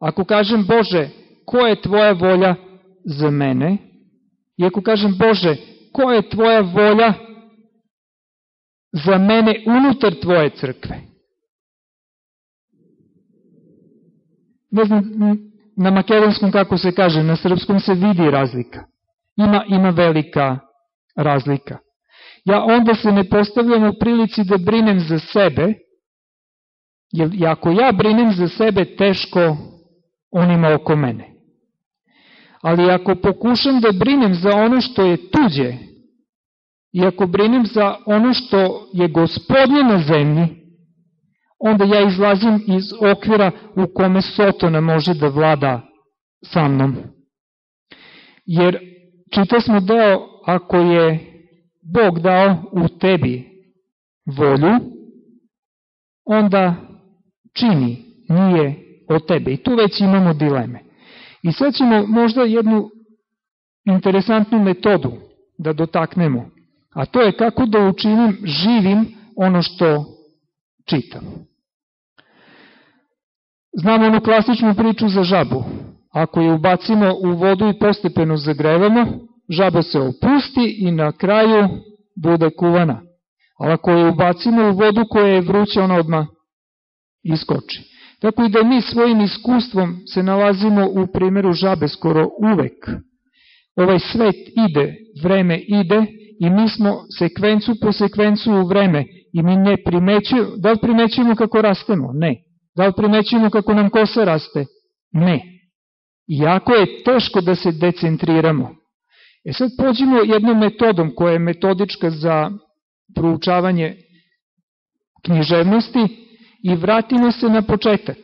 Ako kažem Bože, ko je tvoja volja za mene? I ako kažem Bože, ko je tvoja volja za mene unutar tvoje crkve? Ne znam, na makedonskom kako se kaže, na srpskom se vidi razlika. Ima, ima velika razlika. Ja onda se ne postavljam u prilici da brinem za sebe, jer ako ja brinem za sebe, teško onima oko mene. Ali ako pokušam da brinem za ono što je tuđe, i ako brinem za ono što je gospodnje na zemlji, onda ja izlazim iz okvira u kome Sotona može da vlada sa mnom. Jer čita smo deo, ako je Bog dao u tebi volju, onda čini, nije od tebe. I tu već imamo dileme. I sad ćemo možda jednu interesantnu metodu da dotaknemo, a to je kako da učinim živim ono što čitam. Znamo onu klasičnu priču za žabu. Ako je ubacimo u vodu i postepeno zagrevamo, žaba se opusti i na kraju bude kuvana. Ali ako je ubacimo u vodu koja je vruća, ona odmah iskoči. Tako i da mi svojim iskustvom se nalazimo u primjeru žabe skoro uvek. Ovaj svet ide, vreme ide i mi smo sekvencu po sekvencu u vreme i mi ne primećujemo, da li primećujemo kako rastemo? Ne. Da li primećujemo kako nam kosa raste? Ne. Iako je teško da se decentriramo. E sad pođimo jednom metodom koja je metodička za proučavanje književnosti i vratimo se na početak.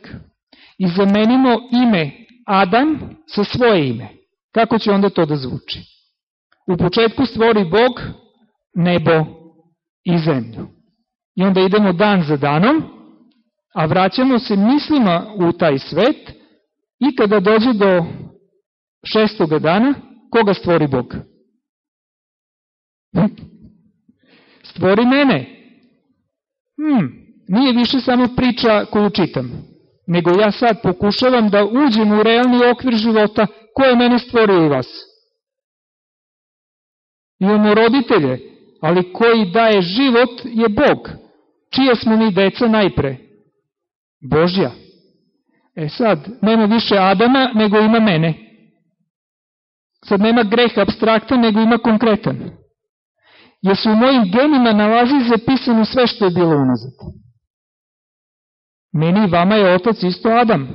I zamenimo ime Adam sa svoje ime. Kako će onda to da zvuči? U početku stvori Bog nebo i zemlju. I onda idemo dan za danom, a vraćamo se mislima u taj svet i kada dođe do šestoga dana, koga stvori Bog? Stvori mene. Hmm, nije više samo priča koju čitam, nego ja sad pokušavam da uđem u realni okvir života koje mene stvorio i vas. Imamo roditelje, ali koji daje život je Bog. Čije smo mi deca najpre? Božja. E sad, nema više Adama, nego ima mene. Sad nema greh abstraktan, nego ima konkretan. Jer se u mojim genima nalazi zapisano sve što je bilo unazad. Meni i vama je otac isto Adam.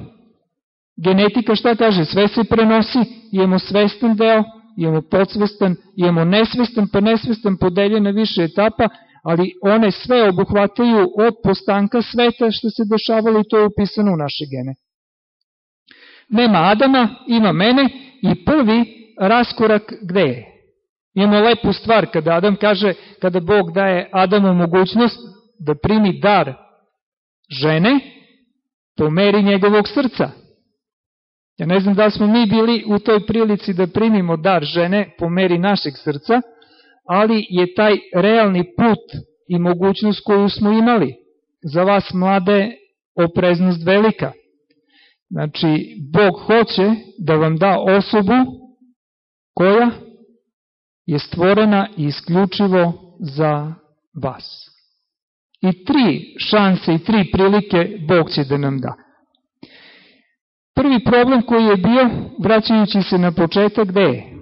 Genetika šta kaže? Sve se prenosi, imamo svestan deo, imamo podsvestan, imamo nesvestan, pa nesvestan podeljen na više etapa, ali one sve obuhvataju od postanka sveta što se dešavalo i to je upisano u naše gene. Nema Adama, ima mene i prvi raskorak gde je? Imamo lepu stvar kada Adam kaže, kada Bog daje Adamu mogućnost da primi dar žene po meri njegovog srca. Ja ne znam da smo mi bili u toj prilici da primimo dar žene po meri našeg srca, ali je taj realni put i mogućnost koju smo imali za vas mlade opreznost velika. Znači, Bog hoće da vam da osobu koja je stvorena isključivo za vas. I tri šanse i tri prilike Bog će da nam da. Prvi problem koji je bio, vraćajući se na početak, gde je?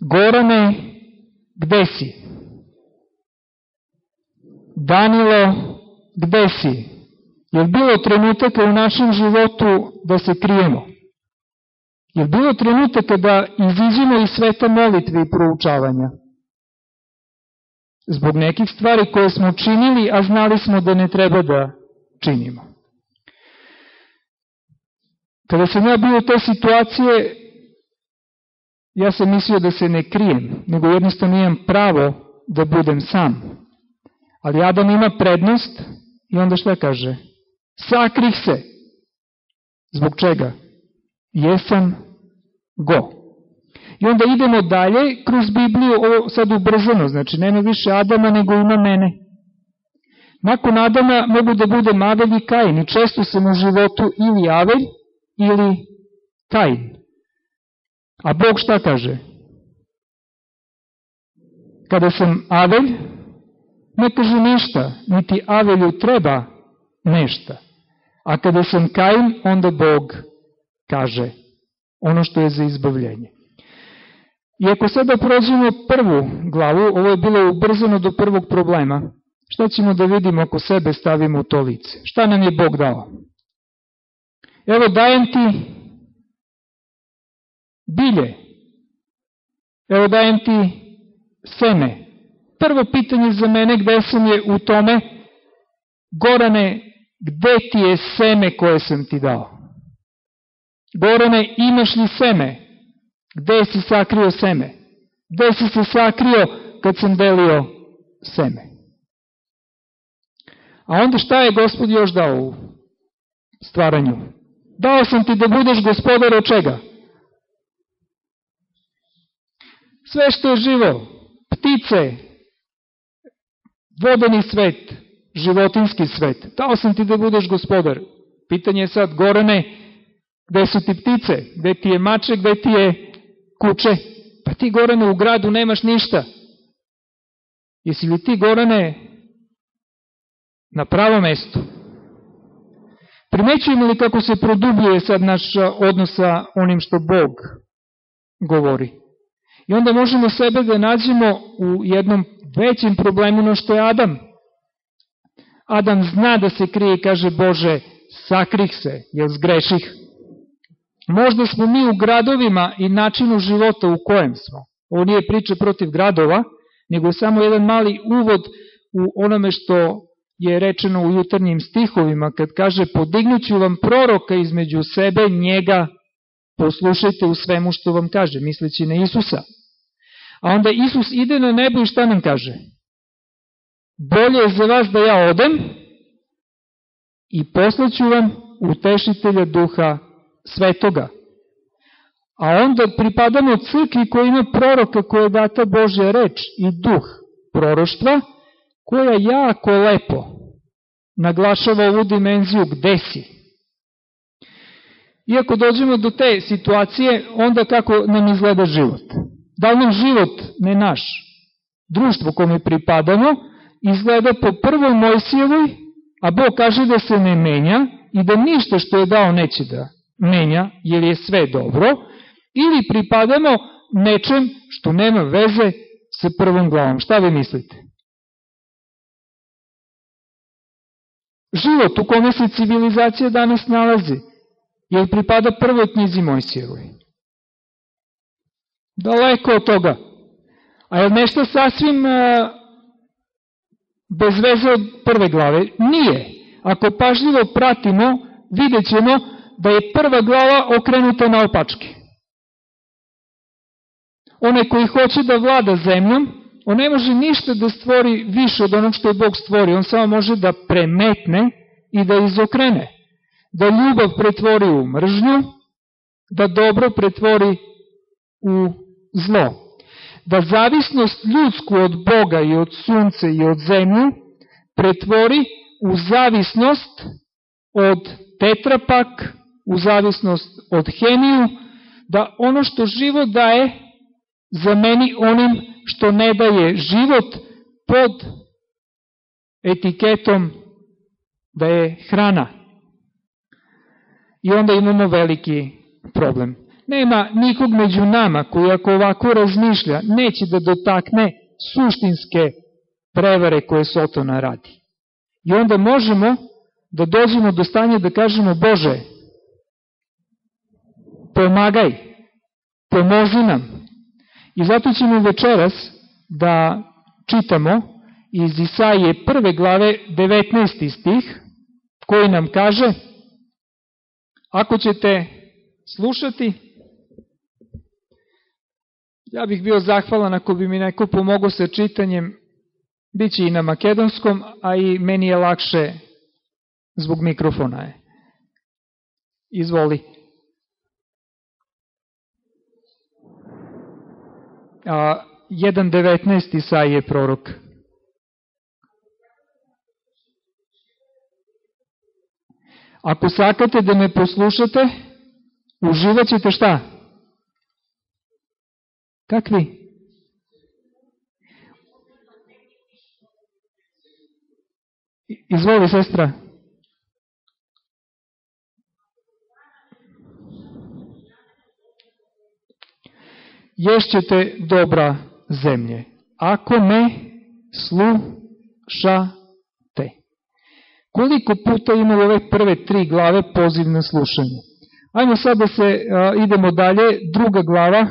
Gorane, gde si? Danilo, gde si? Je bilo trenutaka u našem životu da se krijemo? Je bilo trenutaka da iziđemo iz sveta molitve i proučavanja? Zbog nekih stvari koje smo činili, a znali smo da ne treba da činimo. Kada sam ja bio te situacije, ja sam mislio da se ne krijem, nego jednostavno imam pravo da budem sam. Ali Adam ima prednost i onda šta kaže? Sakrih se. Zbog čega? Jesam go. I onda idemo dalje kroz Bibliju, ovo sad ubrzano, znači nema više Adama nego ima mene. Nakon Adama mogu da bude Mavelj i Kain i često sam u životu ili Avelj ili Kain. A Bog šta kaže? Kada sam Avelj, ne kaže ništa, niti Avelju treba nešta. A kada sam Kain, onda Bog kaže ono što je za izbavljenje. I ako sada prođemo prvu glavu, ovo je bilo ubrzano do prvog problema, šta ćemo da vidimo ako sebe stavimo u to lice? Šta nam je Bog dao? Evo dajem ti bilje. Evo dajem ti seme. Prvo pitanje za mene gde sam je u tome, Gorane, gde ti je seme koje sam ti dao? Gorane, imaš li seme? Gde si sakrio seme? Gde si se sakrio kad sam delio seme? A onda šta je gospod još dao u stvaranju? Dao sam ti da budeš gospodar od čega? Sve što je živo, ptice, vodeni svet, životinski svet. Dao sam ti da budeš gospodar. Pitanje je sad, Gorane, gde su ti ptice? Gde ti je mače, gde ti je kuće? Pa ti, Gorane, u gradu nemaš ništa. Jesi li ti, Gorane, na pravo mestu? Primećujemo li kako se produbljuje sad naš odnos sa onim što Bog govori? I onda možemo sebe da nađemo u jednom većem problemu no što je Adam. Adam zna da se krije i kaže Bože, sakrih se, jer zgreših. Možda smo mi u gradovima i načinu života u kojem smo. Ovo nije priča protiv gradova, nego samo jedan mali uvod u onome što je rečeno u jutarnjim stihovima, kad kaže podignuću vam proroka između sebe, njega poslušajte u svemu što vam kaže, misleći na Isusa. A onda Isus ide na nebo i šta nam kaže? Bolje je za vas da ja odem i poslaću vam utešitelja duha svetoga. A onda pripadamo crkvi koja ima proroka koja je data Božja reč i duh proroštva, koja jako lepo naglašava ovu dimenziju gde si. Iako dođemo do te situacije, onda kako nam izgleda život? Da li nam život, ne naš, društvo kome pripadamo, izgleda po prvoj Mojsijevoj, a Bog kaže da se ne menja i da ništa što je dao neće da menja, jer je sve dobro, ili pripadamo nečem što nema veze sa prvom glavom. Šta vi mislite? Život u kome se civilizacija danas nalazi, jer pripada prvoj knjizi Mojsijevoj. Daleko od toga. A je nešto sasvim uh, bez veze od prve glave? Nije. Ako pažljivo pratimo, vidjet ćemo да е прва глава окренута на опачки. Оне кој хоче да влада земјом, он не може ништо да створи више од оно што Бог створи, он само може да преметне и да изокрене. Да љубов претвори у мржњу, да добро претвори у зло. Да зависност людску од Бога и од сунце и од земју претвори у зависност од тетрапак, u zavisnost od hemiju, da ono što život daje zameni onim što ne daje život pod etiketom da je hrana. I onda imamo veliki problem. Nema nikog među nama koji ako ovako razmišlja neće da dotakne suštinske prevare koje Sotona radi. I onda možemo da dođemo do stanja da kažemo Bože, pomagaj, pomozi nam. I zato ćemo večeras da čitamo iz Isaije prve glave 19. stih koji nam kaže ako ćete slušati Ja bih bio zahvalan ako bi mi neko pomogao sa čitanjem, bit i na makedonskom, a i meni je lakše zbog mikrofona je. Izvoli. 1.19 Isaije prorok. Ako sakate da me poslušate, uživat ćete šta? Kakvi? Izvoli, sestra. Ješćete dobra zemlje. Ako me slušate. Koliko puta ima ove prve tri glave poziv na slušanje? Ajmo sad da se a, idemo dalje. Druga glava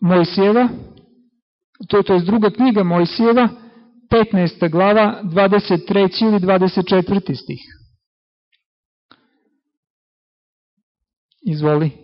Mojsijeva, to, to je druga knjiga Mojsijeva, 15. glava, 23. ili 24. stih. Izvoli.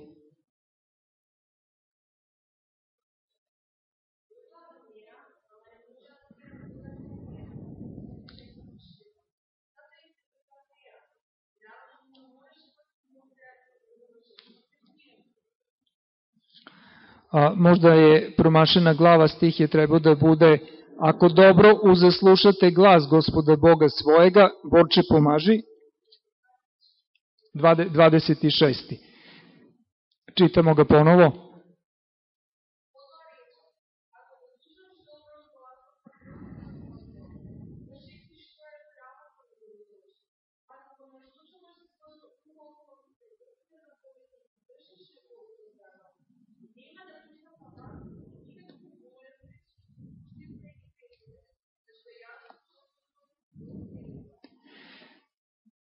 A, možda je promašena glava stih je trebao da bude Ako dobro uzaslušate glas gospoda Boga svojega, Borče pomaži, 26. Čitamo ga ponovo.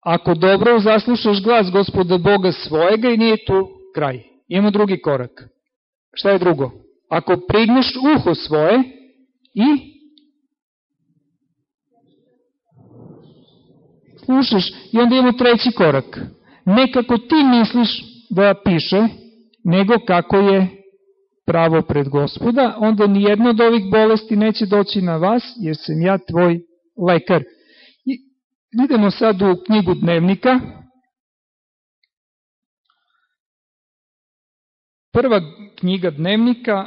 Ako dobro zaslušaš glas gospoda Boga svojega i nije tu kraj. Ima drugi korak. Šta je drugo? Ako prigneš uho svoje i slušaš i onda imamo treći korak. Ne kako ti misliš da piše, nego kako je pravo pred gospoda, onda nijedno od ovih bolesti neće doći na vas, jer sam ja tvoj lekar. Idemo sad u knjigu dnevnika. Prva knjiga dnevnika,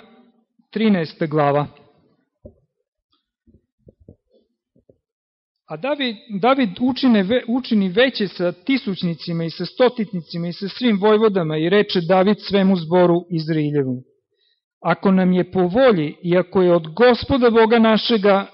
13. glava. A David, David učine, učini veće sa tisućnicima i sa stotitnicima i sa svim vojvodama i reče David svemu zboru Izrailjevu. Ako nam je po volji i ako je od gospoda Boga našega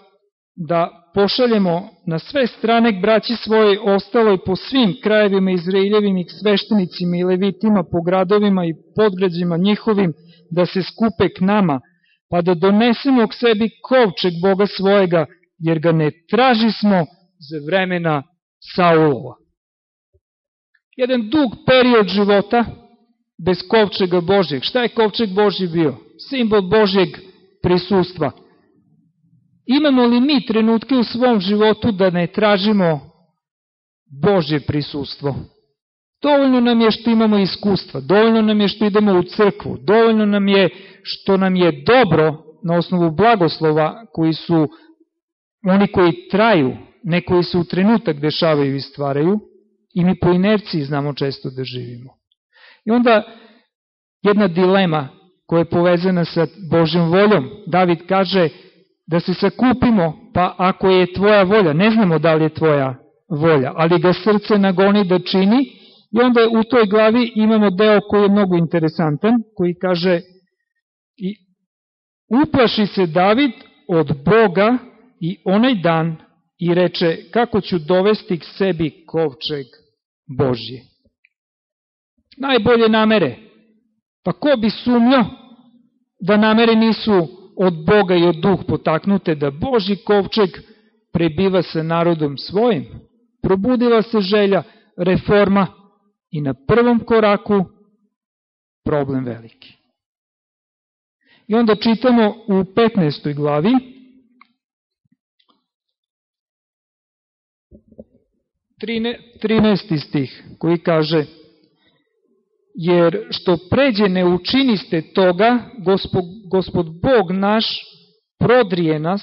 da pošaljemo na sve strane k braći svojoj ostaloj po svim krajevima Izraeljevim i sveštenicima i levitima po gradovima i podgrađima njihovim da se skupe k nama, pa da donesemo k sebi kovčeg Boga svojega, jer ga ne traži smo za vremena Saulova. Jedan dug period života bez kovčega Božjeg. Šta je kovčeg Božji bio? Simbol Božjeg prisustva – Imamo li mi trenutke u svom životu da ne tražimo Božje prisustvo? Dovoljno nam je što imamo iskustva, dovoljno nam je što idemo u crkvu, dovoljno nam je što nam je dobro na osnovu blagoslova koji su oni koji traju, ne koji se u trenutak dešavaju i stvaraju, i mi po inerciji znamo često da živimo. I onda jedna dilema koja je povezana sa Božjom voljom. David kaže, da se sakupimo, pa ako je tvoja volja, ne znamo da li je tvoja volja, ali ga srce nagoni da čini i onda u toj glavi imamo deo koji je mnogo interesantan, koji kaže i uplaši se David od Boga i onaj dan i reče kako ću dovesti k sebi kovčeg Božje. Najbolje namere. Pa ko bi sumnio da namere nisu od Boga i od duh potaknute da Boži kovčeg prebiva sa narodom svojim. Probudila se želja, reforma i na prvom koraku problem veliki. I onda čitamo u 15. glavi Trine, 13. stih koji kaže jer što pređe ne učiniste toga, gospod, Bog naš prodrije nas,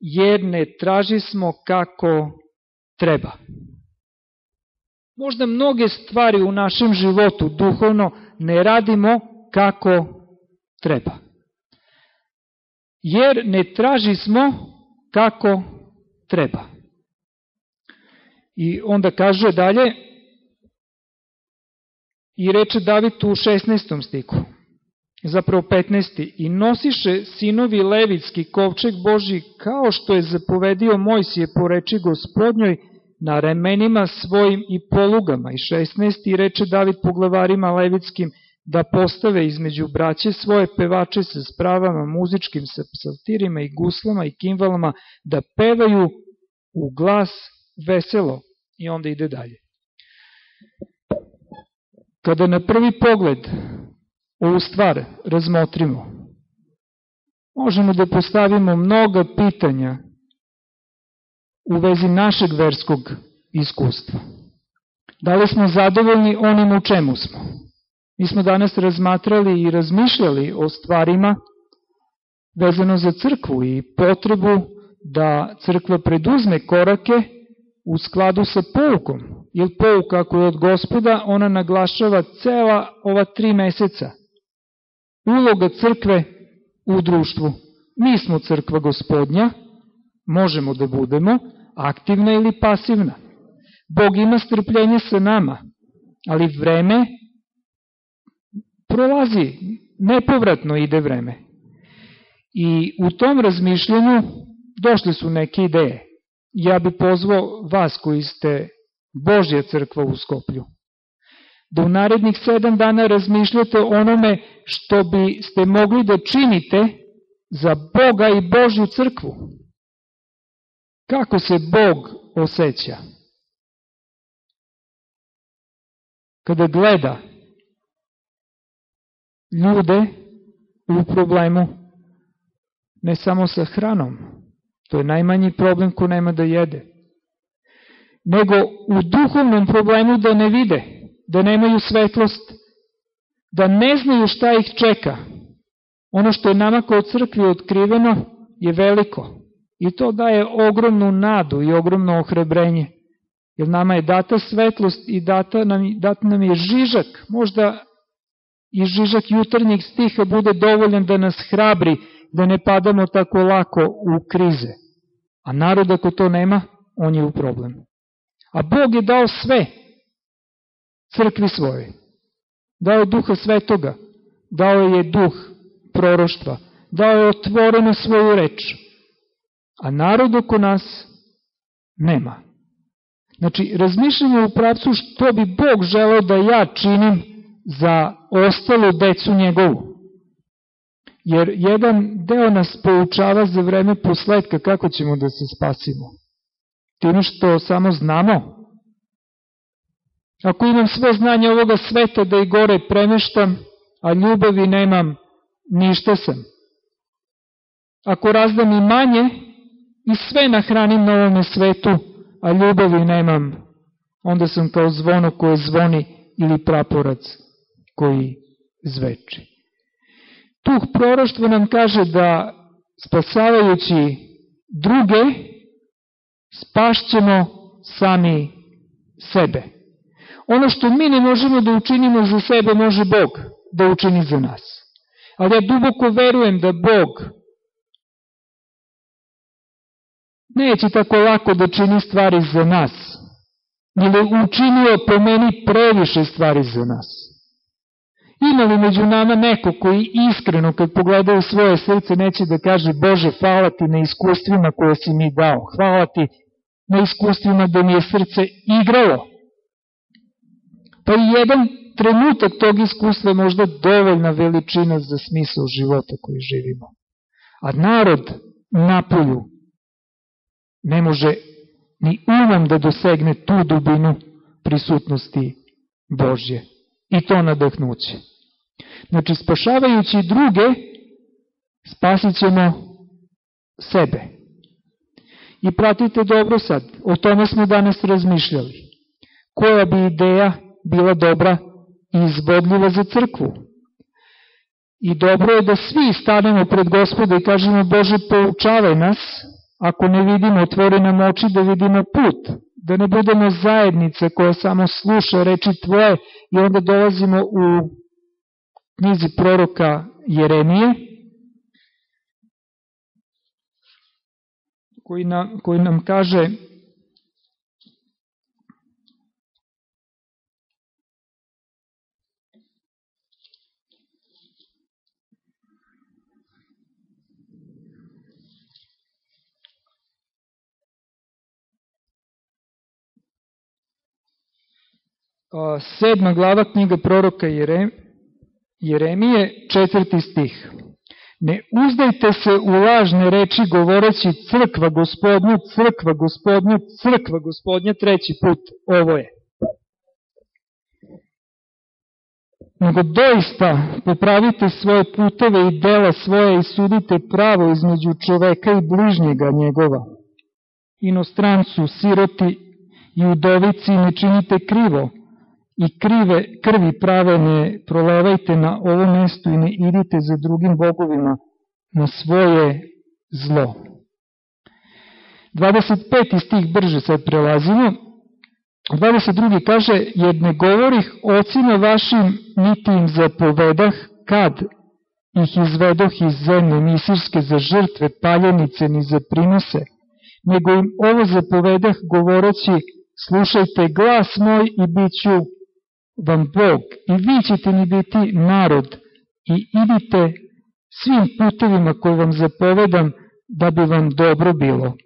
jer ne traži smo kako treba. Možda mnoge stvari u našem životu duhovno ne radimo kako treba. Jer ne traži smo kako treba. I onda kaže dalje, i reče David u 16. stiku, zapravo 15. I nosiše sinovi Levitski kovčeg Boži kao što je zapovedio Mojsije po reči gospodnjoj na remenima svojim i polugama. I 16. I reče David poglavarima Levitskim da postave između braće svoje pevače sa spravama muzičkim, sa psaltirima i guslama i kimvalama, da pevaju u glas veselo. I onda ide dalje. Kada na prvi pogled ovu stvar razmotrimo, možemo da postavimo mnoga pitanja u vezi našeg verskog iskustva. Da li smo zadovoljni onim u čemu smo? Mi smo danas razmatrali i razmišljali o stvarima vezano za crkvu i potrebu da crkva preduzme korake u skladu sa poukom. Jer pouka ako je od gospoda, ona naglašava cela ova tri meseca. Uloga crkve u društvu. Mi smo crkva gospodnja, možemo da budemo aktivna ili pasivna. Bog ima strpljenje sa nama, ali vreme prolazi, nepovratno ide vreme. I u tom razmišljenju došle su neke ideje. Ja bi pozvao vas koji ste Božja crkva u Skoplju, da u narednih sedam dana razmišljate onome što bi ste mogli da činite za Boga i Božju crkvu. Kako se Bog osjeća? Kada gleda ljude u problemu ne samo sa hranom, to je najmanji problem ko nema da jede, nego u duhovnom problemu da ne vide, da nemaju svetlost, da ne znaju šta ih čeka. Ono što je nama kao crkvi otkriveno je veliko i to daje ogromnu nadu i ogromno ohrebrenje. Jer nama je data svetlost i data nam, dat nam je žižak, možda i žižak jutarnjeg stiha bude dovoljan da nas hrabri, da ne padamo tako lako u krize. A narod ako to nema, on je u problemu. A Bog je dao sve crkvi svoje. Dao je duha svetoga, dao je duh proroštva, dao je otvoreno svoju reč, a narod oko nas nema. Znači, razmišljamo u pravcu što bi Bog želeo da ja činim za ostalu decu njegovu. Jer jedan deo nas poučava za vreme posledka kako ćemo da se spasimo. Time što samo znamo. Ako imam sve znanje ovoga sveta da i gore premeštam, a ljubavi nemam, ništa sam. Ako razdam i manje i sve nahranim na ovome svetu, a ljubavi nemam, onda sam kao zvono koje zvoni ili praporac koji zveči. Tuh proroštvo nam kaže da spasavajući druge, spašćemo sami sebe. Ono što mi ne možemo da učinimo za sebe, može Bog da učini za nas. Ali ja duboko verujem da Bog neće tako lako da čini stvari za nas, ili učinio po meni previše stvari za nas. Ima li među nama neko koji iskreno kad pogleda u svoje srce neće da kaže Bože hvala ti na iskustvima koje si mi dao, hvala ti na iskustvima da mi je srce igralo. Pa i jedan trenutak tog iskustva je možda dovoljna veličina za smisao života koji živimo. A narod napolju ne može ni umom da dosegne tu dubinu prisutnosti Božje i to nadahnuće. Znači, spašavajući druge, spasit ćemo sebe. I pratite dobro sad, o tome smo danas razmišljali. Koja bi ideja bila dobra i izvodljiva za crkvu? I dobro je da svi stanemo pred gospoda i kažemo Bože poučavaj nas, ako ne vidimo, otvori nam oči da vidimo put, da ne budemo zajednice koja samo sluša reči Tvoje i onda dolazimo u knjizi proroka Jeremije, koji nam, koji nam kaže sedma glava knjiga proroka Jeremije, četvrti stih. Ne uzdajte se u lažne reči govoreći crkva gospodnja, crkva gospodnja, crkva gospodnja, treći put. Ovo je. Nego doista popravite svoje puteve i dela svoje i sudite pravo između čoveka i bližnjega njegova. Inostrancu, siroti i udovici ne činite krivo, i krive krvi prave ne prolevajte na ovo mesto i ne idite za drugim bogovima na svoje zlo. 25. stih brže sad prelazimo. 22. kaže, jer ne govorih ocima vašim, niti im zapovedah, kad ih izvedoh iz zemlje misirske za žrtve, paljenice, ni za prinose, nego im ovo zapovedah govoreći, slušajte glas moj i bit ću vam Bog i vi ćete mi biti narod i idite svim putevima koje vam zapovedam da bi vam dobro bilo.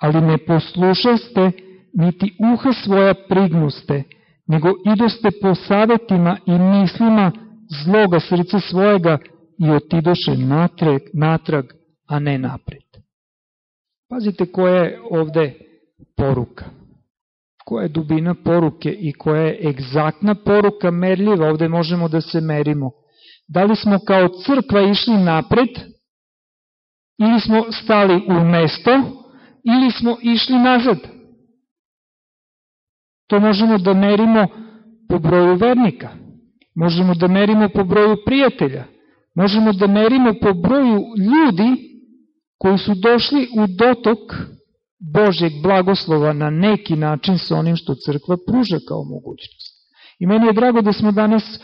Ali ne poslušaste, niti uha svoja prignuste, nego idoste po savetima i mislima zloga srca svojega i otidoše natrag, natrag a ne napred. Pazite koja je ovde poruka koja je dubina poruke i koja je egzaktna poruka merljiva, ovde možemo da se merimo. Da li smo kao crkva išli napred, ili smo stali u mesto, ili smo išli nazad. To možemo da merimo po broju vernika, možemo da merimo po broju prijatelja, možemo da merimo po broju ljudi koji su došli u dotok Božjeg blagoslova na neki način sa onim što crkva pruža kao mogućnost. I meni je drago da smo danas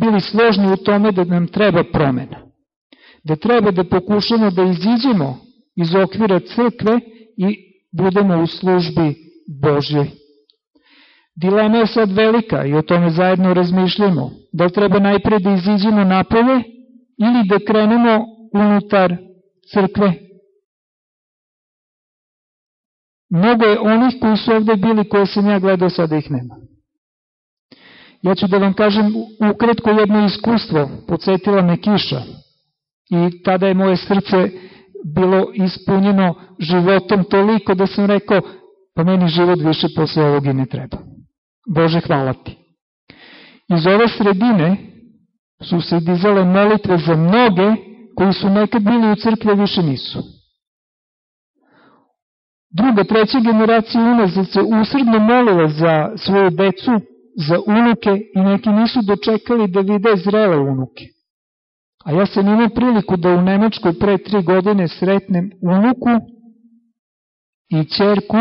bili složni u tome da nam treba promena. Da treba da pokušamo da iziđemo iz okvira crkve i budemo u službi Božjoj. Dilema je sad velika i o tome zajedno razmišljamo. Da li treba najpre da iziđemo napolje ili da krenemo unutar crkve Mnogo je onih koji su ovde bili, koje sam ja gledao, sada ih nema. Ja ću da vam kažem ukratko jedno iskustvo. Podsjetila me kiša. I tada je moje srce bilo ispunjeno životom toliko da sam rekao, pa meni život više posle ovog i ne treba. Bože, hvala ti. Iz ove sredine su se dizale molitve za mnoge koji su nekad bili u crkvi, više nisu druga, treća generacija unazad se usredno molila za svoju decu, za unuke i neki nisu dočekali da vide zrele unuke. A ja sam imao priliku da u Nemačkoj pre tri godine sretnem unuku i čerku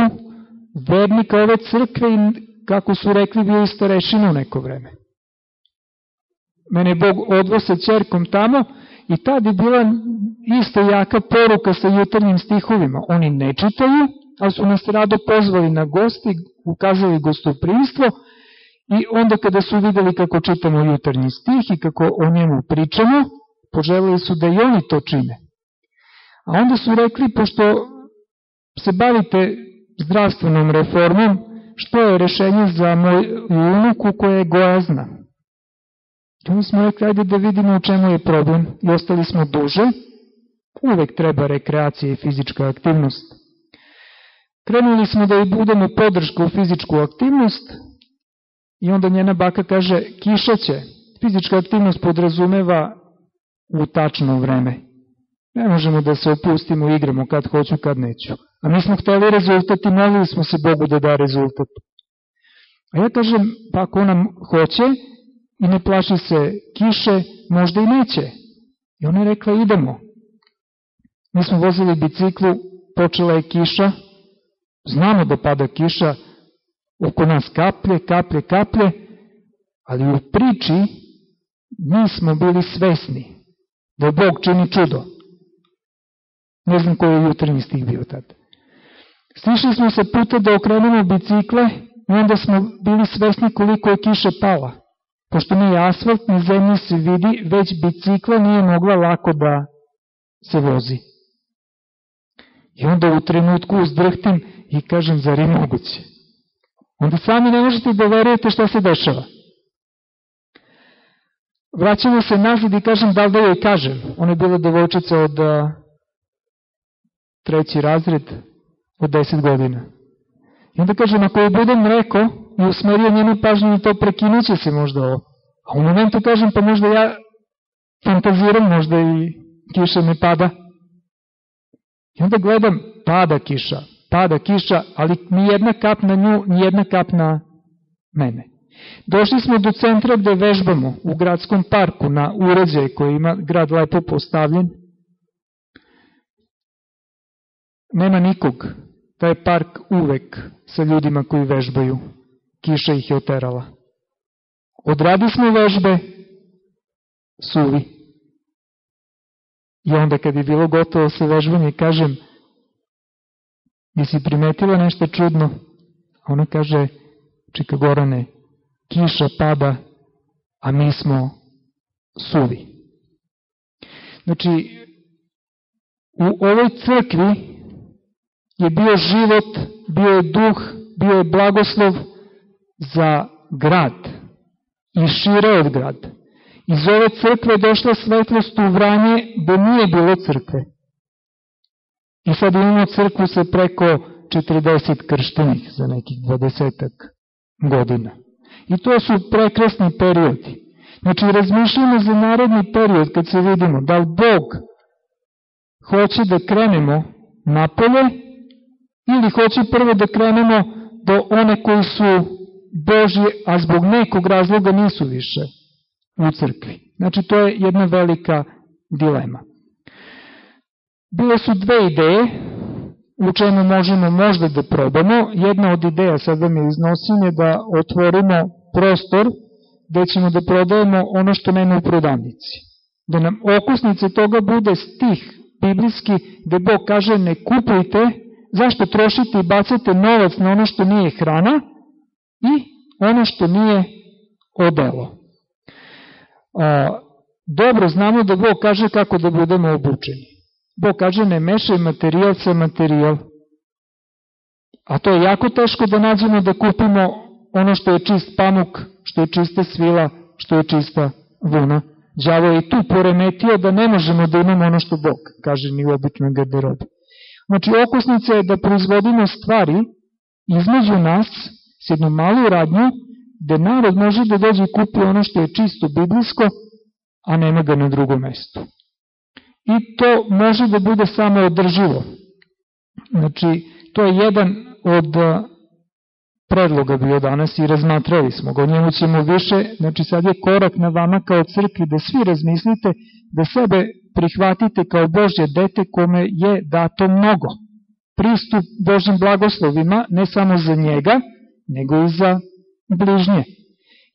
vernika ove crkve i kako su rekli bio i starešinu neko vreme. Mene je Bog odvo sa čerkom tamo i tad je bila isto jaka poruka sa jutarnjim stihovima. Oni ne čitaju, ali su nas rado pozvali na gosti, ukazali gostoprimstvo i onda kada su videli kako čitamo jutarnji stih i kako o njemu pričamo, poželili su da i oni to čine. A onda su rekli, pošto se bavite zdravstvenom reformom, što je rešenje za moju unuku koja je gojazna? I onda smo rekli, ajde da vidimo u čemu je problem i ostali smo duže. Uvek treba rekreacija i fizička aktivnost. Krenuli smo da joj budemo podršku u fizičku aktivnost i onda njena baka kaže kiša će. Fizička aktivnost podrazumeva u tačno vreme. Ne možemo da se opustimo i igramo kad hoću, kad neću. A mi smo hteli rezultat i molili smo se Bogu da da rezultat. A ja kažem, pa ako ona hoće i ne plaši se kiše, možda i neće. I ona je rekla, idemo. Mi smo vozili biciklu, počela je kiša, Znamo da pada kiša, oko nas kaplje, kaplje, kaplje, ali u priči mi smo bili svesni da Bog čini čudo. Ne znam koji je jutarnji stih bio tad. Stišli smo se puta da okrenemo bicikle i onda smo bili svesni koliko je kiša pala. Pošto nije asfalt, ni zemlji se vidi, već bicikla nije mogla lako da se vozi. I onda u trenutku uzdrhtim i kažem, zar je moguće? onda sami ne možete da verujete šta se dešava. Vraćamo se nazad i kažem da li da joj kažem. Ona je bila devojčica od a, treći razred od deset godina. I onda kažem, ako joj budem rekao i usmerio njenu pažnju na to, prekinuće se možda ovo. A u momentu kažem, pa možda ja fantaziram, možda i kiša ne pada. I onda gledam, pada kiša, pada kiša, ali ni jedna kap na nju, ni jedna kap na mene. Došli smo do centra gde vežbamo, u gradskom parku, na uređaj koji ima grad lepo postavljen. Nema nikog. Taj park uvek sa ljudima koji vežbaju. Kiša ih je oterala. Odradi smo vežbe, suvi. I onda kad je bilo gotovo sa vežbanje, kažem, Jesi primetila nešto čudno? Ona kaže, čika Gorane, kiša pada, a mi smo suvi. Znači, u ovoj crkvi je bio život, bio je duh, bio je blagoslov za grad i šire od grad. Iz ove crkve došla svetlost u vranje gde nije bilo crkve. I sad imamo crkvu sa preko 40 krštenih za nekih 20 godina. I to su prekrasni periodi. Znači, razmišljamo za narodni period kad se vidimo da li Bog hoće da krenemo napolje ili hoće prvo da krenemo do one koji su Božje, a zbog nekog razloga nisu više u crkvi. Znači, to je jedna velika dilema. Bile su dve ideje u čemu možemo možda da probamo. Jedna od ideja sada mi iznosim je da otvorimo prostor gde ćemo da prodajemo ono što nema u prodavnici. Da nam okusnice toga bude stih biblijski gde Bog kaže ne kupujte, zašto trošite i bacate novac na ono što nije hrana i ono što nije odelo. A, dobro znamo da Bog kaže kako da budemo obučeni. Bog kaže ne mešaj materijal sa materijal. A to je jako teško da nađemo da kupimo ono što je čist pamuk, što je čista svila, što je čista vuna. Đavo je tu poremetio da ne možemo da imamo ono što Bog kaže ni u običnoj garderobi. Znači, okusnica je da proizvodimo stvari između nas s jednom malu radnju, gde narod može da dođe i kupi ono što je čisto biblijsko, a nema ga na drugom mestu i to može da bude samo održivo. Znači, to je jedan od predloga bio danas i razmatrali smo ga. O njemu ćemo više, znači sad je korak na vama kao crkvi da svi razmislite, da sebe prihvatite kao Božje dete kome je dato mnogo. Pristup Božim blagoslovima ne samo za njega, nego i za bližnje.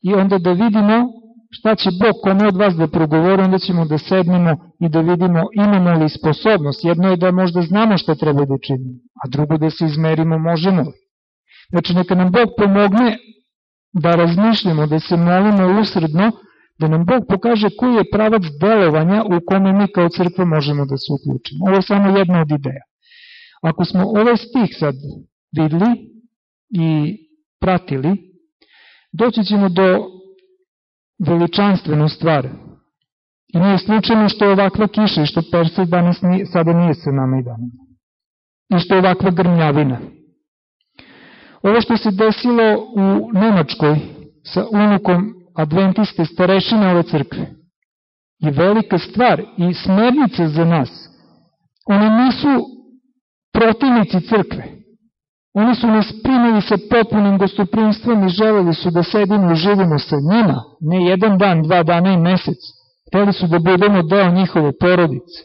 I onda da vidimo šta će Bog kome od vas da progovori, onda ćemo da sednemo i da vidimo imamo li sposobnost. Jedno je da možda znamo šta treba da činimo, a drugo da se izmerimo možemo li. Znači neka nam Bog pomogne da razmišljamo, da se molimo usredno, da nam Bog pokaže koji je pravac delovanja u kome mi kao crkva možemo da se uključimo. Ovo je samo jedna od ideja. Ako smo ovaj stih sad vidli i pratili, doći ćemo do veličanstvenu stvar. I nije slučajno što je ovakva kiša i što Perse danas nije, sada nije sa nama i danas. I što je ovakva grmljavina. Ovo što se desilo u Nemačkoj sa unukom adventiste starešine ove crkve je velika stvar i smernica za nas. Oni nisu protivnici crkve. Oni su nas primili sa potpunim gostoprimstvom i želeli su da sedimo i živimo sa njima, ne jedan dan, dva dana i mesec. Hteli su da budemo deo njihove porodice.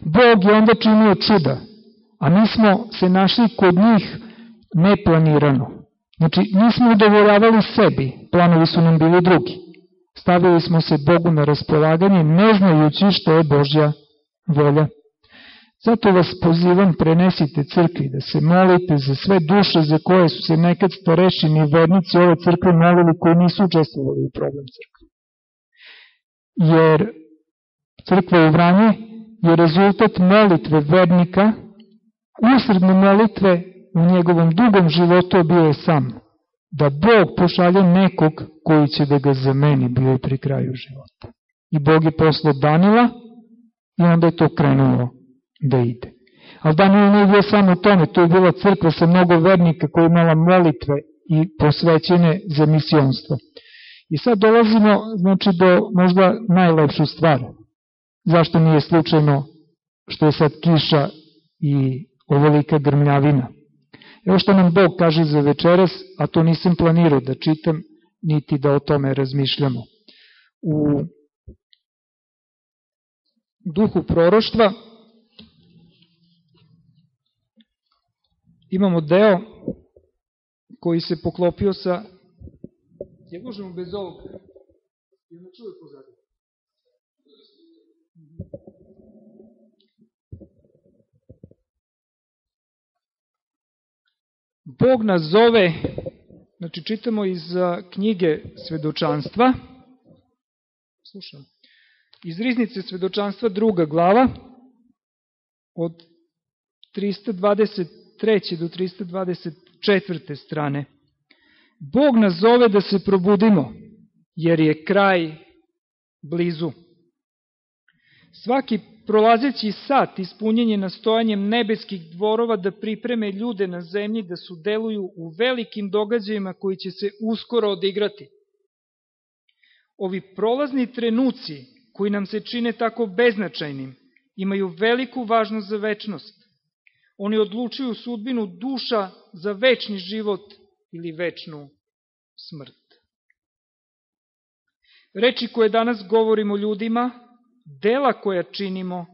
Bog je onda činio čuda, a mi smo se našli kod njih neplanirano. Znači, nismo udovoljavali sebi, planovi su nam bili drugi. Stavili smo se Bogu na raspolaganje, ne znajući što je Božja volja. Zato vas pozivam, prenesite crkvi, da se molite za sve duše za koje su se nekad starešini vernici ove crkve molili koji nisu učestvovali u problem crkve. Jer crkva u Vranje je rezultat molitve vernika, usredne molitve u njegovom dugom životu bio je sam. Da Bog pošalje nekog koji će da ga zameni, bio je pri kraju života. I Bog je poslao Danila i onda je to krenulo da ide. Ali Danilo nije bio samo tome, tu je bila crkva sa mnogo vernika koja imala molitve i posvećene za misionstvo. I sad dolazimo znači, do možda najlepšu stvar. Zašto nije slučajno što je sad kiša i ovolika grmljavina? Evo što nam Bog kaže za večeras, a to nisam planirao da čitam, niti da o tome razmišljamo. U duhu proroštva imamo deo koji se poklopio sa Ja možemo bez ovog Ja ne čuje pozadnje? Bog nas zove, znači čitamo iz knjige svedočanstva, slušam, iz riznice svedočanstva druga glava, od 323. do 324. strane. Bog nas zove da se probudimo, jer je kraj blizu. Svaki prolazeći sat ispunjenje nastojanjem nebeskih dvorova da pripreme ljude na zemlji da su deluju u velikim događajima koji će se uskoro odigrati. Ovi prolazni trenuci koji nam se čine tako beznačajnim imaju veliku važnost za večnost. Oni odlučuju sudbinu duša za večni život ili večnu smrt. Reči koje danas govorimo ljudima dela koja činimo,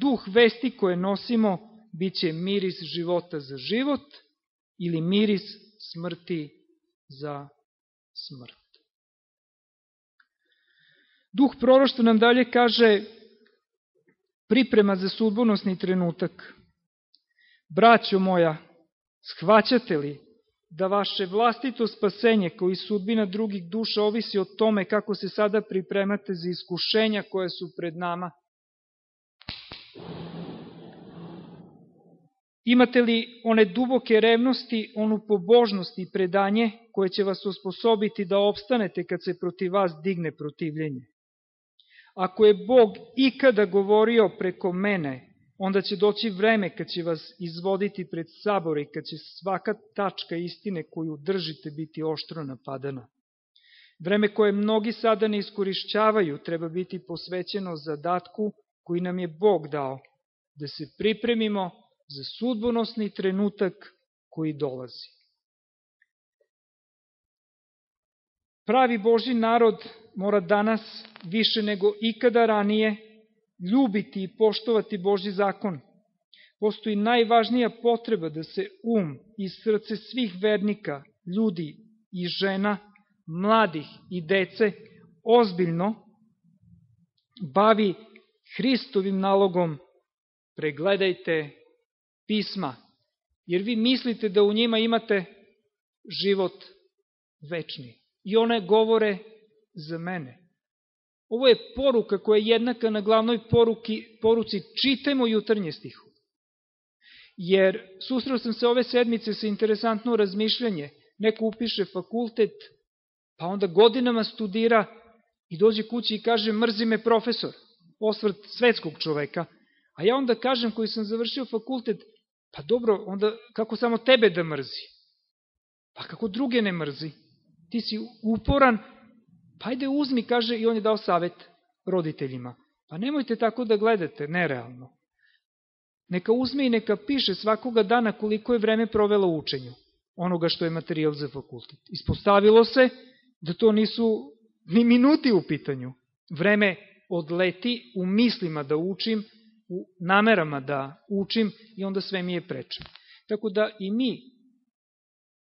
duh vesti koje nosimo, bit će miris života za život ili miris smrti za smrt. Duh proroštva nam dalje kaže priprema za sudbonosni trenutak. Braćo moja, shvaćate li da vaše vlastito spasenje koji sudbina drugih duša ovisi o tome kako se sada pripremate za iskušenja koje su pred nama. Imate li one duboke revnosti, onu pobožnost i predanje koje će vas osposobiti da opstanete kad se protiv vas digne protivljenje? Ako je Bog ikada govorio preko mene onda će doći vreme kad će vas izvoditi pred sabor i kad će svaka tačka istine koju držite biti oštro napadana. Vreme koje mnogi sada ne iskorišćavaju treba biti posvećeno zadatku koji nam je Bog dao, da se pripremimo za sudbonosni trenutak koji dolazi. Pravi Boži narod mora danas više nego ikada ranije ljubiti i poštovati Boži zakon. Postoji najvažnija potreba da se um i srce svih vernika, ljudi i žena, mladih i dece ozbiljno bavi Hristovim nalogom pregledajte pisma, jer vi mislite da u njima imate život večni. I one govore za mene. Ovo je poruka koja je jednaka na glavnoj poruki, poruci čitajmo jutarnje stihu. Jer susreo sam se ove sedmice sa interesantno razmišljanje. Neko upiše fakultet, pa onda godinama studira i dođe kući i kaže mrzi me profesor, osvrt svetskog čoveka. A ja onda kažem koji sam završio fakultet, pa dobro, onda kako samo tebe da mrzi? Pa kako druge ne mrzi? Ti si uporan, Pa ajde uzmi, kaže, i on je dao savet roditeljima. Pa nemojte tako da gledate, nerealno. Neka uzme i neka piše svakoga dana koliko je vreme provela u učenju onoga što je materijal za fakultet. Ispostavilo se da to nisu ni minuti u pitanju. Vreme odleti u mislima da učim, u namerama da učim i onda sve mi je preče. Tako da i mi,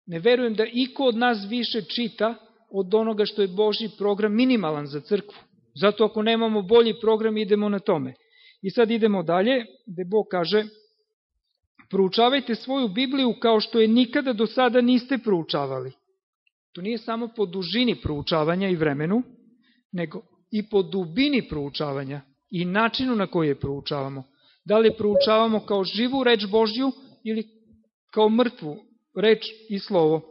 ne verujem da iko od nas više čita od onoga što je Boži program minimalan za crkvu. Zato ako nemamo bolji program, idemo na tome. I sad idemo dalje, gde Bog kaže, proučavajte svoju Bibliju kao što je nikada do sada niste proučavali. To nije samo po dužini proučavanja i vremenu, nego i po dubini proučavanja i načinu na koji je proučavamo. Da li proučavamo kao živu reč Božju ili kao mrtvu reč i slovo.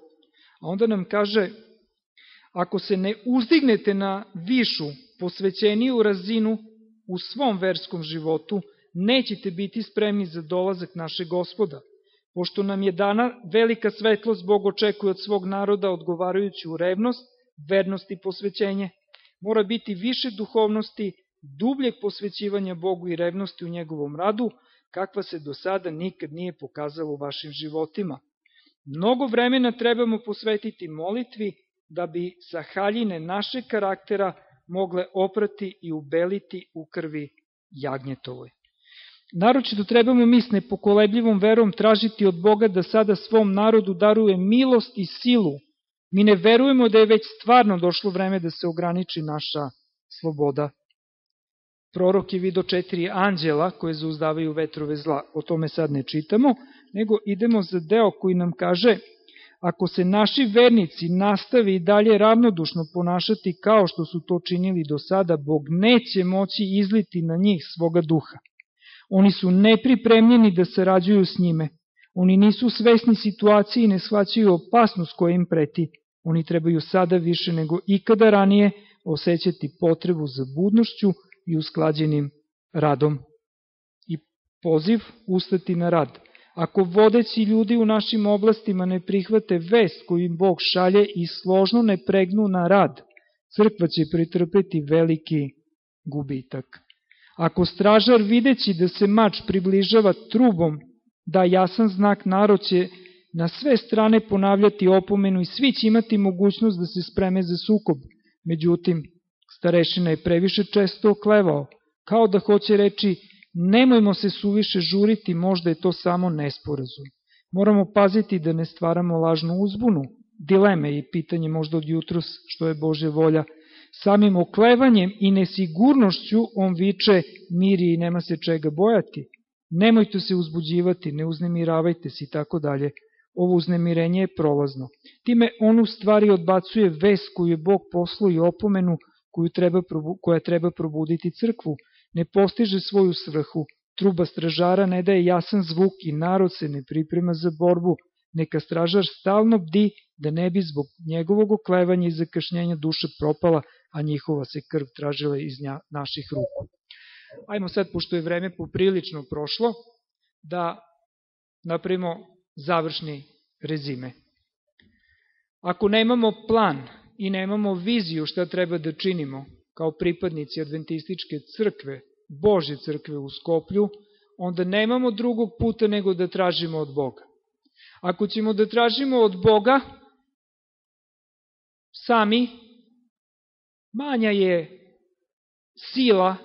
A onda nam kaže, ako se ne uzdignete na višu, posvećeniju razinu u svom verskom životu, nećete biti spremni za dolazak naše gospoda. Pošto nam je dana velika svetlost, Bog očekuje od svog naroda odgovarajuću revnost, vernost i posvećenje. Mora biti više duhovnosti, dubljeg posvećivanja Bogu i revnosti u njegovom radu, kakva se do sada nikad nije pokazala u vašim životima. Mnogo vremena trebamo posvetiti molitvi da bi sa haljine našeg karaktera mogle oprati i ubeliti u krvi jagnjetovoj. Naročito trebamo mi s nepokolebljivom verom tražiti od Boga da sada svom narodu daruje milost i silu. Mi ne verujemo da je već stvarno došlo vreme da se ograniči naša sloboda. Prorok je vidio četiri anđela koje zauzdavaju vetrove zla. O tome sad ne čitamo, nego idemo za deo koji nam kaže ako se naši vernici nastavi i dalje ravnodušno ponašati kao što su to činili do sada, Bog neće moći izliti na njih svoga duha. Oni su nepripremljeni da sarađuju s njime. Oni nisu svesni situacije i ne shvaćaju opasnost koja im preti. Oni trebaju sada više nego ikada ranije osjećati potrebu za budnošću i usklađenim radom. I poziv ustati na rad. Ako vodeći ljudi u našim oblastima ne prihvate vest koju im Bog šalje i složno ne pregnu na rad, crkva će pretrpeti veliki gubitak. Ako stražar videći da se mač približava trubom, da jasan znak narod će na sve strane ponavljati opomenu i svi će imati mogućnost da se spreme za sukob. Međutim, starešina je previše često oklevao, kao da hoće reći nemojmo se suviše žuriti, možda je to samo nesporazum. Moramo paziti da ne stvaramo lažnu uzbunu, dileme i pitanje možda od jutros što je Bože volja, samim oklevanjem i nesigurnošću on viče miri i nema se čega bojati. Nemojte se uzbuđivati, ne uznemiravajte se i tako dalje. Ovo uznemirenje je prolazno. Time on u stvari odbacuje ves koju je Bog poslao i opomenu koju treba, koja treba probuditi crkvu. Ne postiže svoju svrhu. Truba stražara ne daje jasan zvuk i narod se ne priprema za borbu. Neka stražar stalno bdi da ne bi zbog njegovog oklevanja i zakašnjenja duša propala, a njihova se krv tražila iz nja, naših ruku. Ajmo sad, pošto je vreme poprilično prošlo, da napravimo završni rezime. Ako nemamo plan i nemamo viziju šta treba da činimo kao pripadnici adventističke crkve, Bože crkve u Skoplju, onda nemamo drugog puta nego da tražimo od Boga. Ako ćemo da tražimo od Boga, sami manja je sila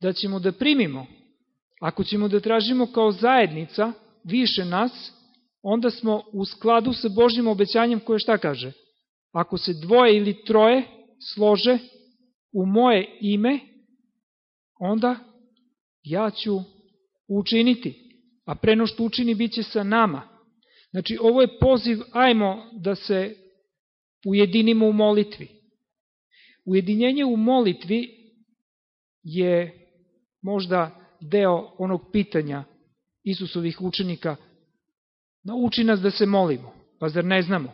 da ćemo da primimo. Ako ćemo da tražimo kao zajednica više nas, onda smo u skladu sa Božjim obećanjem koje šta kaže? Ako se dvoje ili troje slože u moje ime, onda ja ću učiniti. A preno što učini bit će sa nama. Znači, ovo je poziv, ajmo da se ujedinimo u molitvi. Ujedinjenje u molitvi je možda deo onog pitanja Isusovih učenika, nauči nas da se molimo, pa zar ne znamo?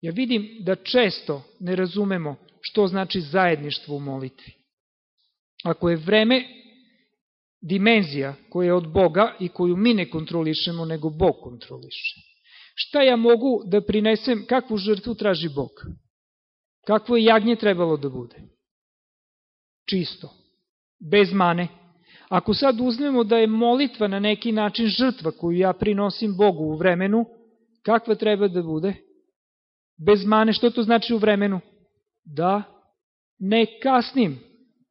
Ja vidim da često ne razumemo što znači zajedništvo u molitvi. Ako je vreme dimenzija koja je od Boga i koju mi ne kontrolišemo, nego Bog kontroliše. Šta ja mogu da prinesem, kakvu žrtvu traži Bog? Kakvo je jagnje trebalo da bude? Čisto. Bez mane. Ako sad uzmemo da je molitva na neki način žrtva koju ja prinosim Bogu u vremenu, kakva treba da bude? Bez mane, što to znači u vremenu? Da ne kasnim.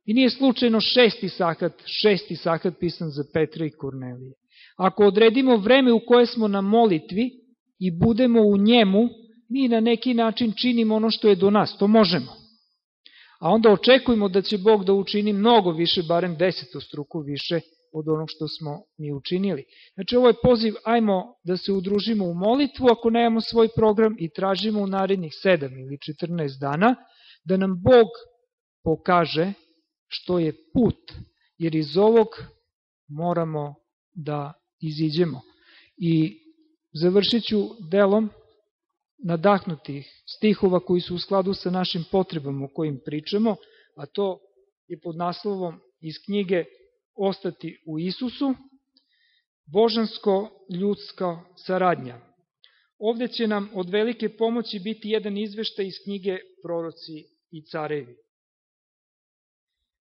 I nije slučajno šesti sahat, šesti sahat pisan za Petra i Kornelije. Ako odredimo vreme u koje smo na molitvi i budemo u njemu, mi na neki način činimo ono što je do nas, to možemo. A onda očekujemo da će Bog da učini mnogo više, barem deseto struku više od onog što smo mi učinili. Znači ovo je poziv, ajmo da se udružimo u molitvu ako nemamo svoj program i tražimo u narednih 7 ili 14 dana da nam Bog pokaže što je put, jer iz ovog moramo da iziđemo. I Završit ću delom nadahnutih stihova koji su u skladu sa našim potrebama o kojim pričamo, a to je pod naslovom iz knjige Ostati u Isusu, božansko-ljudska saradnja. Ovde će nam od velike pomoći biti jedan izveštaj iz knjige Proroci i carevi.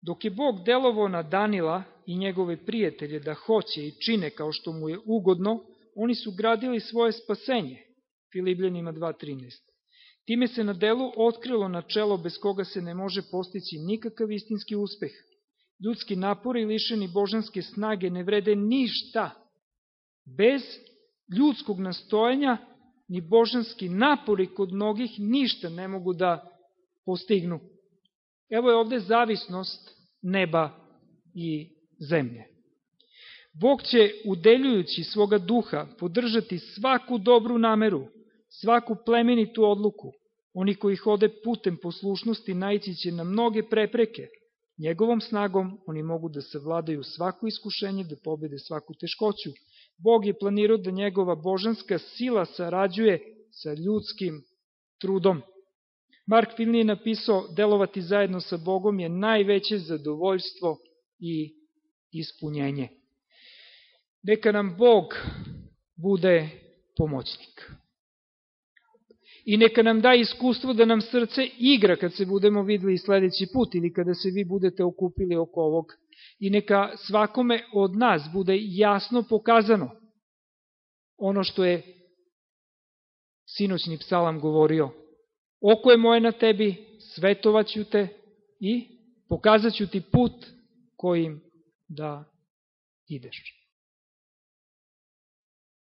Dok je Bog delovo na Danila i njegove prijatelje da hoće i čine kao što mu je ugodno, oni su gradili svoje spasenje, Filibljanima 2.13. Time se na delu otkrilo načelo bez koga se ne može postići nikakav istinski uspeh. Ljudski napori lišeni božanske snage ne vrede ništa. Bez ljudskog nastojanja ni božanski napori kod mnogih ništa ne mogu da postignu. Evo je ovde zavisnost neba i zemlje. Bog će, udeljujući svoga duha, podržati svaku dobru nameru, svaku plemenitu odluku. Oni koji hode putem poslušnosti najći će na mnoge prepreke. Njegovom snagom oni mogu da savladaju svako iskušenje, da pobede svaku teškoću. Bog je planirao da njegova božanska sila sarađuje sa ljudskim trudom. Mark Filni je napisao, delovati zajedno sa Bogom je najveće zadovoljstvo i ispunjenje. Neka nam Bog bude pomoćnik. I neka nam da iskustvo da nam srce igra kad se budemo videli sledeći put ili kada se vi budete okupili oko ovog. I neka svakome od nas bude jasno pokazano ono što je sinoćni psalam govorio. Je moje na tebi, svetovaću te i pokazat ću ti put kojim da ideš.